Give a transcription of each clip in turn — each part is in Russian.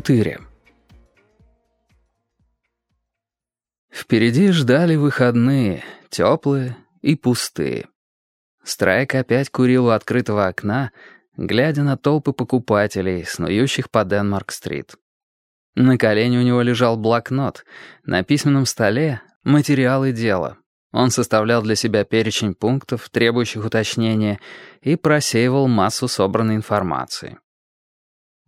4. Впереди ждали выходные, теплые и пустые. Страйк опять курил у открытого окна, глядя на толпы покупателей, снующих по Денмарк-стрит. На колене у него лежал блокнот, на письменном столе — материалы дела. Он составлял для себя перечень пунктов, требующих уточнения, и просеивал массу собранной информации.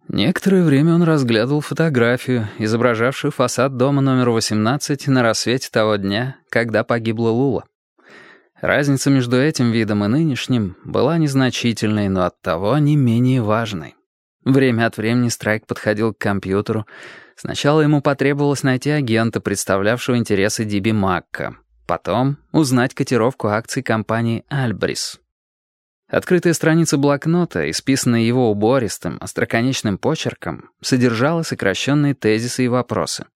Некоторое время он разглядывал фотографию, изображавшую фасад дома номер 18 на рассвете того дня, когда погибла Лула. Разница между этим видом и нынешним была незначительной, но оттого не менее важной. Время от времени Страйк подходил к компьютеру. Сначала ему потребовалось найти агента, представлявшего интересы Диби Макка. Потом узнать котировку акций компании «Альбрис». Открытая страница блокнота, исписанная его убористым, остроконечным почерком, содержала сокращенные тезисы и вопросы.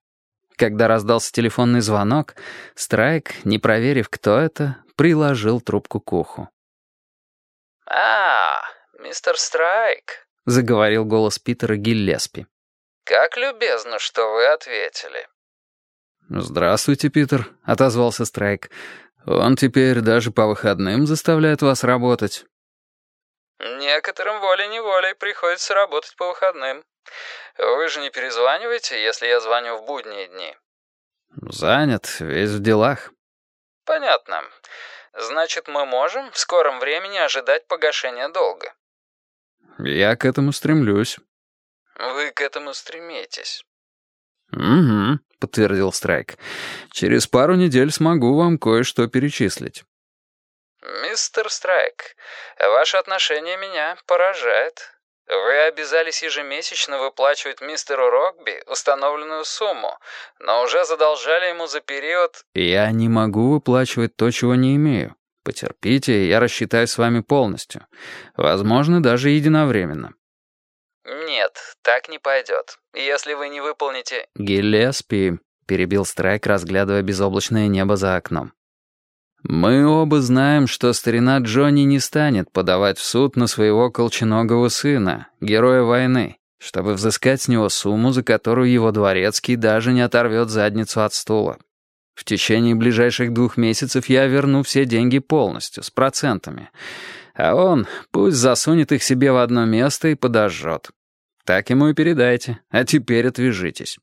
Когда раздался телефонный звонок, Страйк, не проверив, кто это, приложил трубку к уху. «А, мистер Страйк», — заговорил голос Питера Гиллеспи. «Как любезно, что вы ответили». «Здравствуйте, Питер», — отозвался Страйк. «Он теперь даже по выходным заставляет вас работать». Некоторым волей-неволей приходится работать по выходным. Вы же не перезваниваете, если я звоню в будние дни?» «Занят, весь в делах». «Понятно. Значит, мы можем в скором времени ожидать погашения долга?» «Я к этому стремлюсь». «Вы к этому стремитесь?» «Угу», — подтвердил Страйк. «Через пару недель смогу вам кое-что перечислить». «Мистер Страйк, ваше отношение меня поражает. Вы обязались ежемесячно выплачивать мистеру Рокби установленную сумму, но уже задолжали ему за период...» «Я не могу выплачивать то, чего не имею. Потерпите, я рассчитаюсь с вами полностью. Возможно, даже единовременно». «Нет, так не пойдет. Если вы не выполните...» «Гиллеспи», — перебил Страйк, разглядывая безоблачное небо за окном. Мы оба знаем, что старина Джонни не станет подавать в суд на своего колченогого сына, героя войны, чтобы взыскать с него сумму, за которую его дворецкий даже не оторвет задницу от стула. В течение ближайших двух месяцев я верну все деньги полностью, с процентами. А он пусть засунет их себе в одно место и подожжет. Так ему и передайте, а теперь отвяжитесь.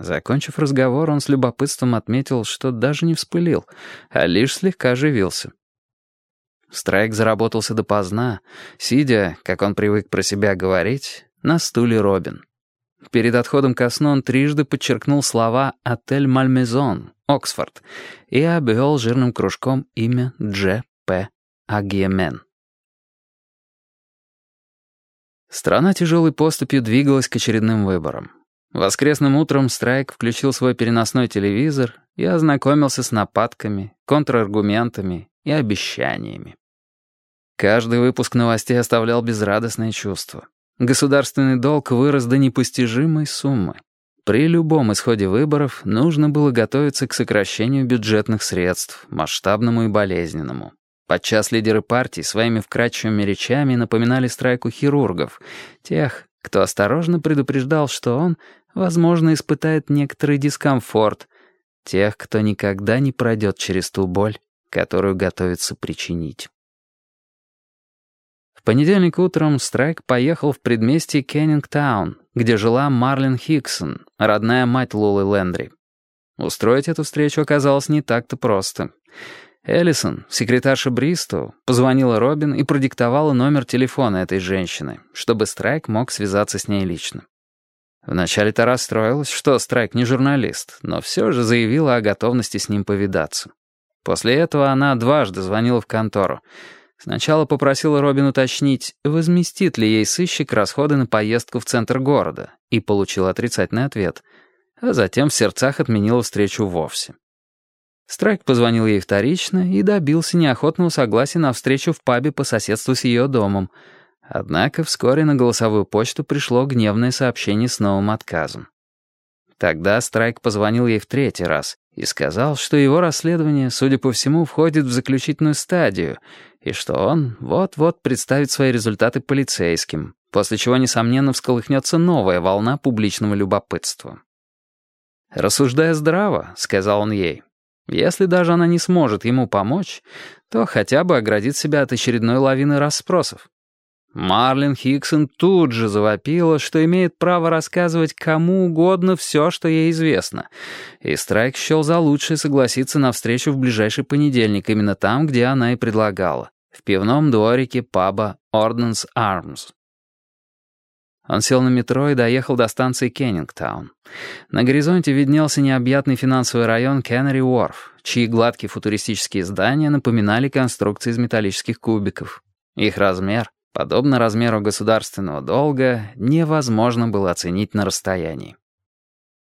Закончив разговор, он с любопытством отметил, что даже не вспылил, а лишь слегка оживился. Страйк заработался допоздна, сидя, как он привык про себя говорить, на стуле Робин. Перед отходом ко сну он трижды подчеркнул слова «Отель Мальмезон», Оксфорд, и обвел жирным кружком имя Дж. П. Агьемен. Страна тяжелой поступью двигалась к очередным выборам. Воскресным утром Страйк включил свой переносной телевизор и ознакомился с нападками, контраргументами и обещаниями. Каждый выпуск новостей оставлял безрадостное чувство. Государственный долг вырос до непостижимой суммы. При любом исходе выборов нужно было готовиться к сокращению бюджетных средств, масштабному и болезненному. Подчас лидеры партий своими вкрадчивыми речами напоминали страйку хирургов, тех, кто осторожно предупреждал, что он, возможно, испытает некоторый дискомфорт, тех, кто никогда не пройдет через ту боль, которую готовится причинить. В понедельник утром Страйк поехал в предместье Кеннингтаун, где жила Марлин Хиксон, родная мать Лулы Лендри. Устроить эту встречу оказалось не так-то просто — Эллисон, секретарша Бристоу, позвонила Робин и продиктовала номер телефона этой женщины, чтобы Страйк мог связаться с ней лично. Вначале та расстроилась, что Страйк не журналист, но все же заявила о готовности с ним повидаться. После этого она дважды звонила в контору. Сначала попросила Робин уточнить, возместит ли ей сыщик расходы на поездку в центр города, и получила отрицательный ответ. а затем в сердцах отменила встречу вовсе. Страйк позвонил ей вторично и добился неохотного согласия на встречу в пабе по соседству с ее домом. Однако вскоре на голосовую почту пришло гневное сообщение с новым отказом. Тогда Страйк позвонил ей в третий раз и сказал, что его расследование, судя по всему, входит в заключительную стадию, и что он вот-вот представит свои результаты полицейским, после чего, несомненно, всколыхнется новая волна публичного любопытства. «Рассуждая здраво», — сказал он ей, «если даже она не сможет ему помочь, то хотя бы оградит себя от очередной лавины расспросов. Марлин Хиксон тут же завопила, что имеет право рассказывать кому угодно все, что ей известно. И Страйк счел за лучшее согласиться на встречу в ближайший понедельник именно там, где она и предлагала, в пивном дворике паба Ordnance Arms. Он сел на метро и доехал до станции Кеннингтаун. На горизонте виднелся необъятный финансовый район Кеннери Уорф, чьи гладкие футуристические здания напоминали конструкции из металлических кубиков. Их размер подобно размеру государственного долга, невозможно было оценить на расстоянии.